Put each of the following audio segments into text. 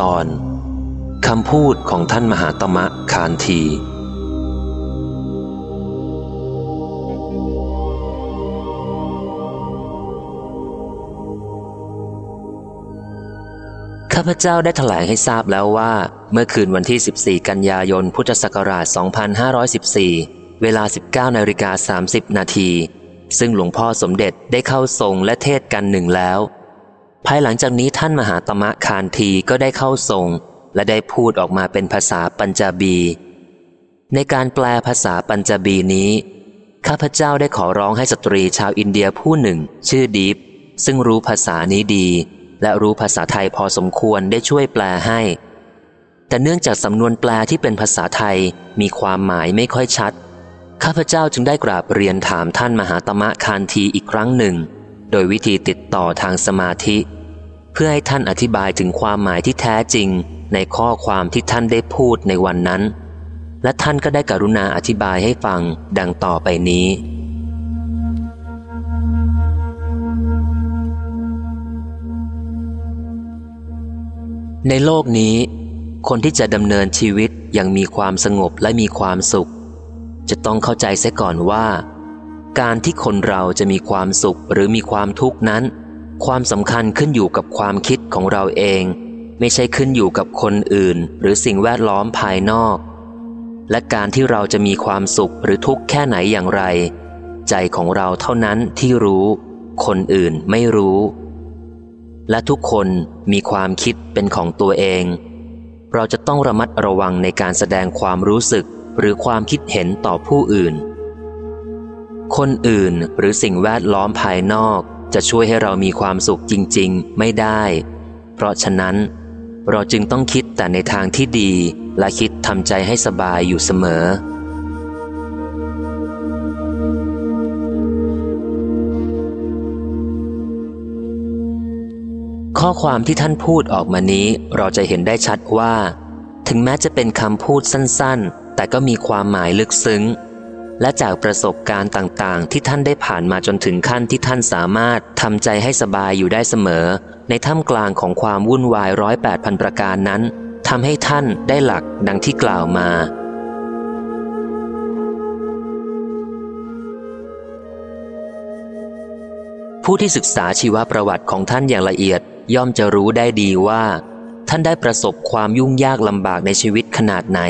ตอนคำพูดของท่านมหาตมะคานที ข้าพเจ้าได้ถแถลงให้ทราบแล้วว่า เมื่อคืนวันที่ 14 กันยายน พุทธศักราช 2514 เวลา 19นาฬิกา30 นาที ซึ่งหลวงพ่อสมเด็จได้เข้าทรงและเทศกันหนึ่งแล้ว ภายหลังจากนี้ท่านมหาตมะคานทีก็ได้เข้าทรง และได้พูดออกมาเป็นภาษาปัญจาบี ในการแปลภาษาปัญจาบีนี้ ข้าพเจ้าได้ขอร้องให้สตรีชาวอินเดียผู้หนึ่ง ชื่อดีฟซึ่งรู้ภาษานี้ดี และรู้ภาษาไทยพอสมควรได้ช่วยแปลให้ แต่เนื่องจากสำนวนแปลที่เป็นภาษาไทยมีความหมายไม่ค่อยชัด ข้าพเจ้าจึงได้กราบเรียนถามท่านมหาตมะคานทีอีกครั้งหนึ่ง โดยวิธีติดต่อทางสมาธิ เพื่อให้ท่านอธิบายถึงความหมายที่แท้จริงในข้อความที่ท่านได้พูดในวันนั้น และท่านก็ได้กรุณาอธิบายให้ฟังดังต่อไปนี้ ในโลกนี้ คนที่จะดำเนินชีวิตอย่างมีความสงบและมีความสุข จะต้องเข้าใจเสียก่อนว่า การที่คนเราจะมีความสุขหรือมีความทุกข์นั้น ความสำคัญขึ้นอยู่กับความคิดของเราเอง ไม่ใช่ขึ้นอยู่กับคนอื่น หรือสิ่งแวดล้อมภายนอก และการที่เราจะมีความสุขหรือทุกข์แค่ไหนอย่างไร ใจของเราเท่านั้นที่รู้ คนอื่นไม่รู้ และทุกคนมีความคิดเป็นของตัวเอง เราจะต้องระมัดระวังในการแสดงความรู้สึกหรือความคิดเห็นต่อผู้อื่น คนอื่นหรือสิ่งแวดล้อมภายนอก จะช่วยให้เรามีความสุขจริง ๆ ไม่ได้ เพราะฉะนั้น เราจึงต้องคิดแต่ในทางที่ดี และคิดทำใจให้สบายอยู่เสมอข้อความที่ท่านพูดออกมานี้เราจะเห็นได้ชัดว่า ถึงแม้จะเป็นคำพูดสั้นๆ แต่ก็มีความหมายลึกซึ้ง และจากประสบการณ์ต่างๆ ที่ท่านได้ผ่านมาจนถึงขั้นที่ท่านสามารถทำใจให้สบายอยู่ได้เสมอ ในท่ามกลางของความวุ่นวายร้อยแปดพันประการนั้นทำให้ท่านได้หลักดังที่กล่าวมา ผู้ที่ศึกษาชีวประวัติของท่านอย่างละเอียดย่อมจะรู้ได้ดีว่า ท่านได้ประสบความยุ่งยากลำบากในชีวิตขนาดไหน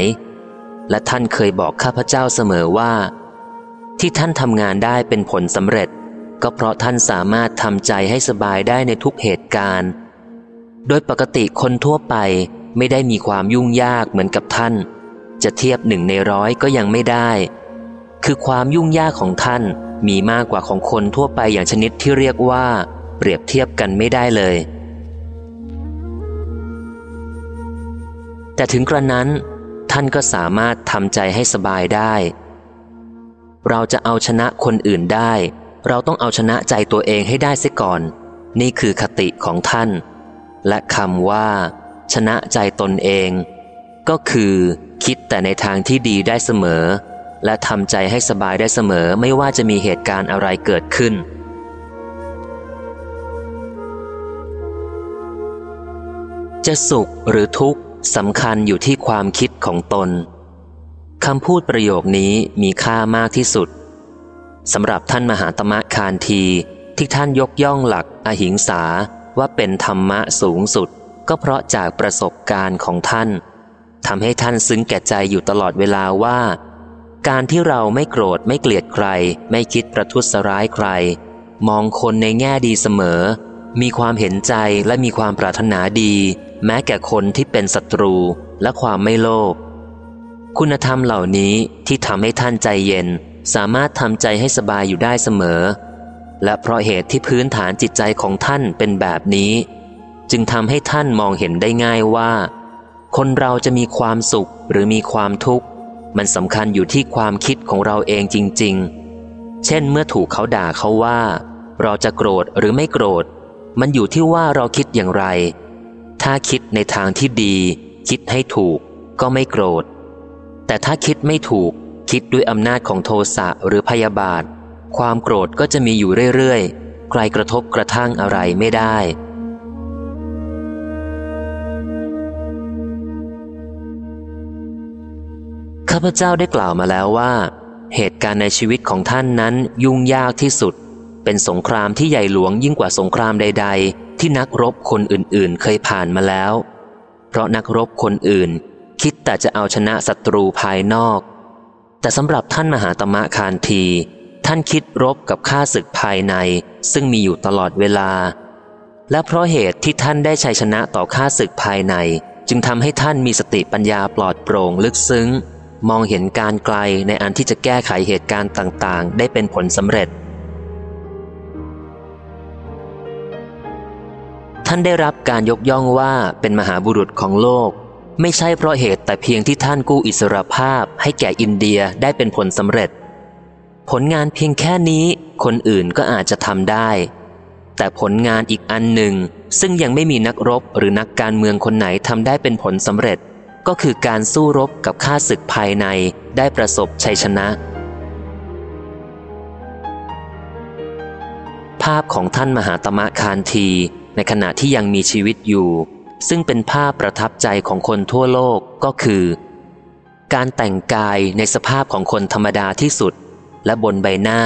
และท่านเคยบอกข้าพเจ้าเสมอว่า ที่ท่านทำงานได้เป็นผลสำเร็จ ก็เพราะท่านสามารถทำใจให้สบายได้ในทุกเหตุการณ์ โดยปกติคนทั่วไปไม่ได้มีความยุ่งยากเหมือนกับท่าน จะเทียบหนึ่งในร้อยก็ยังไม่ได้ คือความยุ่งยากของท่านมีมากกว่าของคนทั่วไปอย่างชนิดที่เรียกว่า เปรียบเทียบกันไม่ได้เลย แต่ถึงกระนั้น ท่านก็สามารถทำใจให้สบายได้ เราจะเอาชนะคนอื่นได้ เราต้องเอาชนะใจตัวเองให้ได้เสียก่อน นี่คือคติของท่าน และคำว่า ชนะใจตนเอง ก็คือคิดแต่ในทางที่ดีได้เสมอ และทำใจให้สบายได้เสมอไม่ว่าจะมีเหตุการณ์อะไรเกิดขึ้นจะสุขหรือทุกข์สำคัญอยู่ที่ความคิดของตน คำพูดประโยคนี้มีค่ามากที่สุดสำหรับท่านมหาตมะคานทีที่ท่านยกย่องหลักอหิงสาว่าเป็นธรรมะสูงสุด ก็เพราะจากประสบการณ์ของท่านทำให้ท่านซึ้งแก่ใจอยู่ตลอดเวลาว่า การที่เราไม่โกรธไม่เกลียดใคร ไม่คิดประทุษร้ายใคร มองคนในแง่ดีเสมอ มีความเห็นใจและมีความปรารถนาดี แม้แก่คนที่เป็นศัตรูและความไม่โลภ คุณธรรมเหล่านี้ที่ทำให้ท่านใจเย็น สามารถทำใจให้สบายอยู่ได้เสมอ และเพราะเหตุที่พื้นฐานจิตใจของท่านเป็นแบบนี้ จึงทำให้ท่านมองเห็นได้ง่ายว่า คนเราจะมีความสุขหรือมีความทุกข์ มันสำคัญอยู่ที่ความคิดของเราเองจริง ๆ เช่นเมื่อถูกเขาด่าเขาว่า เราจะโกรธหรือไม่โกรธ มันอยู่ที่ว่าเราคิดอย่างไร ถ้าคิดในทางที่ดี คิดให้ถูก ก็ไม่โกรธ แต่ถ้าคิดไม่ถูก คิดด้วยอำนาจของโทสะหรือพยาบาท ความโกรธก็จะมีอยู่เรื่อยๆ ใครกระทบกระทั่งอะไรไม่ได้ ข้าพเจ้าได้กล่าวมาแล้วว่า เหตุการณ์ในชีวิตของท่านนั้นยุ่งยากที่สุด เป็นสงครามที่ใหญ่หลวงยิ่งกว่าสงครามใด ๆ ที่นักรบคนอื่นๆ เคยผ่านมาแล้ว เพราะนักรบคนอื่น คิดแต่จะเอาชนะศัตรูภายนอก แต่สำหรับท่านมหาตมะคานทีท่านคิดรบกับข้าศึกภายในซึ่งมีอยู่ตลอดเวลา และเพราะเหตุที่ท่านได้ชัยชนะต่อข้าศึกภายใน จึงทำให้ท่านมีสติปัญญาปลอดโปร่งลึกซึ้ง มองเห็นการไกลในอันที่จะแก้ไขเหตุการณ์ต่างๆ ได้เป็นผลสำเร็จ ท่านได้รับการยกย่องว่าเป็นมหาบุรุษของโลก ไม่ใช่เพราะเหตุแต่เพียงที่ท่านกู้อิสรภาพให้แก่อินเดียได้เป็นผลสำเร็จ ผลงานเพียงแค่นี้คนอื่นก็อาจจะทำได้ แต่ผลงานอีกอันหนึ่ง ซึ่งยังไม่มีนักรบหรือนักการเมืองคนไหนทำได้เป็นผลสำเร็จ ก็คือการสู้รบกับข้าศึกภายในได้ประสบชัยชนะ ภาพของท่านมหาตมะคานที ในขณะที่ยังมีชีวิตอยู่ ซึ่งเป็นภาพประทับใจของคนทั่วโลกก็คือ การแต่งกายในสภาพของคนธรรมดาที่สุด และบนใบหน้า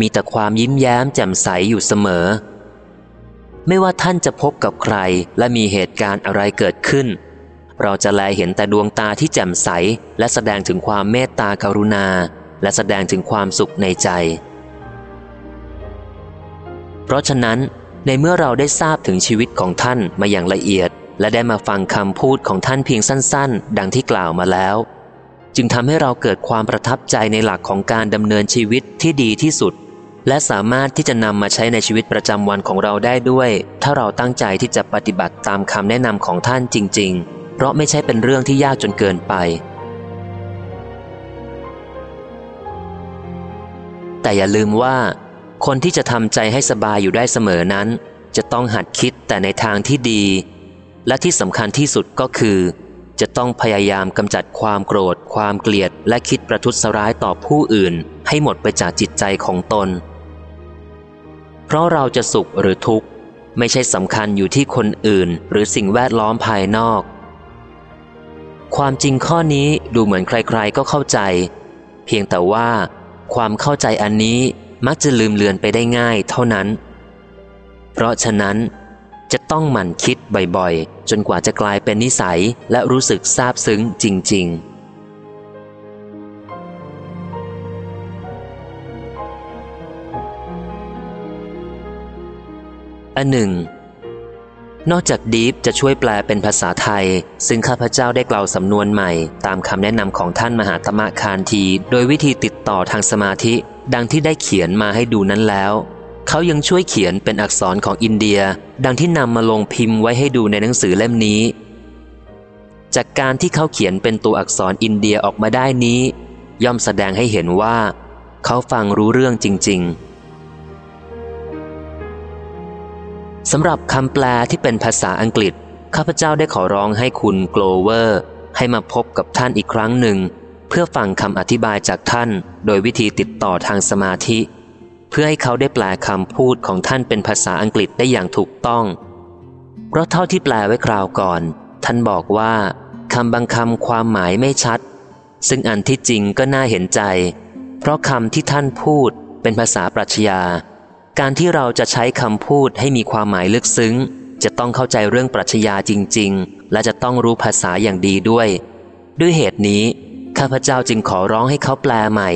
มีแต่ความยิ้มแย้มแจ่มใสอยู่เสมอ ไม่ว่าท่านจะพบกับใครและมีเหตุการณ์อะไรเกิดขึ้น เราจะแลเห็นแต่ดวงตาที่แจ่มใส และแสดงถึงความเมตตากรุณา และแสดงถึงความสุขในใจ เพราะฉะนั้นในเมื่อเราได้ทราบถึงชีวิตของท่านมาอย่างละเอียด และได้มาฟังคำพูดของท่านเพียงสั้น ๆ ดังที่กล่าวมาแล้ว จึงทำให้เราเกิดความประทับใจในหลักของการดำเนินชีวิตที่ดีที่สุด และสามารถที่จะนำมาใช้ในชีวิตประจำวันของเราได้ด้วย ถ้าเราตั้งใจที่จะปฏิบัติตามคำแนะนำของท่านจริง ๆ เพราะไม่ใช่เป็นเรื่องที่ยากจนเกินไป แต่อย่าลืมว่า คนที่จะทำใจให้สบายอยู่ได้เสมอนั้น จะต้องหัดคิดแต่ในทางที่ดี และที่สำคัญที่สุดก็คือ จะต้องพยายามกำจัดความโกรธ ความเกลียด และคิดประทุษร้ายต่อผู้อื่น ให้หมดไปจากจิตใจของตน เพราะเราจะสุขหรือทุกข์ ไม่ใช่สำคัญอยู่ที่คนอื่น หรือสิ่งแวดล้อมภายนอก ความจริงข้อนี้ดูเหมือนใครๆก็เข้าใจ เพียงแต่ว่า ความเข้าใจอันนี้มักจะลืมเลือนไปได้ง่ายเท่านั้น เพราะฉะนั้น จะต้องหมั่นคิดบ่อยๆ จนกว่าจะกลายเป็นนิสัยและรู้สึกซาบซึ้งจริง ๆอันหนึ่ง นอกจากดีฟจะช่วยแปลเป็นภาษาไทย ซึ่งข้าพเจ้าได้กล่าวสำนวนใหม่ ตามคำแนะนำของท่านมหาตมะคานที โดยวิธีติดต่อทางสมาธิ ดังที่ได้เขียนมาให้ดูนั้นแล้ว เขายังช่วยเขียนเป็นอักษรของอินเดีย ดังที่นำมาลงพิมพ์ไว้ให้ดูในหนังสือเล่มนี้ จากการที่เขาเขียนเป็นตัวอักษรอินเดียออกมาได้นี้ ย่อมแสดงให้เห็นว่า เขาฟังรู้เรื่องจริง ๆสำหรับคำแปลที่เป็นภาษาอังกฤษ ข้าพเจ้าได้ขอร้องให้คุณโกลเวอร์ ให้มาพบกับท่านอีกครั้งหนึ่ง เพื่อฟังคำอธิบายจากท่าน โดยวิธีติดต่อทางสมาธิ เพื่อให้เขาได้แปลคำพูดของท่านเป็นภาษาอังกฤษได้อย่างถูกต้อง เพราะเท่าที่แปลไว้คราวก่อน ท่านบอกว่าคำบางคำความหมายไม่ชัด ซึ่งอันที่จริงก็น่าเห็นใจ เพราะคำที่ท่านพูดเป็นภาษาปรัชญา การที่เราจะใช้คำพูดให้มีความหมายลึกซึ้ง จะต้องเข้าใจเรื่องปรัชญาจริง ๆ และจะต้องรู้ภาษาอย่างดีด้วย ด้วยเหตุนี้ข้าพเจ้าจึงขอร้องให้เขาแปลใหม่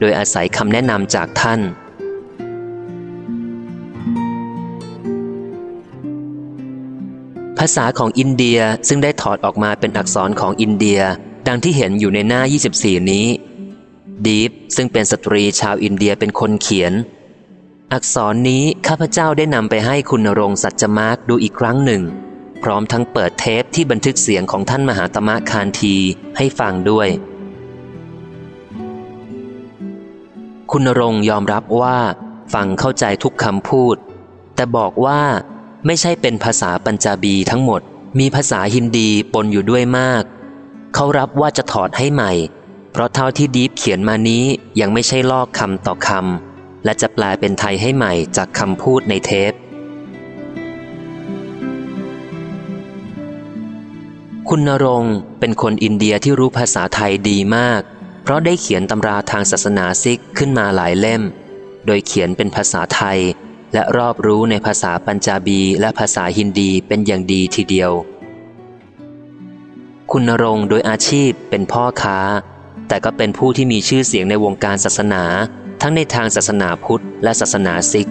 โดยอาศัยคำแนะนำจากท่าน ภาษาของอินเดียซึ่งได้ถอดออกมาเป็นอักษรของอินเดีย ดังที่เห็นอยู่ในหน้า 24 นี้ดีฟซึ่งเป็นสตรีชาวอินเดียเป็นคนเขียน อักษรนี้ข้าพเจ้าได้นำไปให้คุณรงสัจจมาร์กดูอีกครั้งหนึ่ง พร้อมทั้งเปิดเทปที่บันทึกเสียงของท่านมหาตมะคานธีให้ฟังด้วย คุณรงยอมรับว่า ฟังเข้าใจทุกคำพูด แต่บอกว่า ไม่ใช่เป็นภาษาปัญจาบีทั้งหมด มีภาษาฮินดีปนอยู่ด้วยมาก เขารับว่าจะถอดให้ใหม่ เพราะเท่าที่ดีฟเขียนมานี้ยังไม่ใช่ลอกคำต่อคำและจะแปลเป็นไทยให้ใหม่จากคำพูดในเทป คุณนรงเป็นคนอินเดียที่รู้ภาษาไทยดีมาก เพราะได้เขียนตำราทางศาสนาซิกขึ้นมาหลายเล่ม โดยเขียนเป็นภาษาไทย และรอบรู้ในภาษาปัญจาบีและภาษาฮินดีเป็นอย่างดีทีเดียว คุณนรงค์โดยอาชีพเป็นพ่อค้า แต่ก็เป็นผู้ที่มีชื่อเสียงในวงการศาสนา ทั้งในทางศาสนาพุทธและศาสนาซิก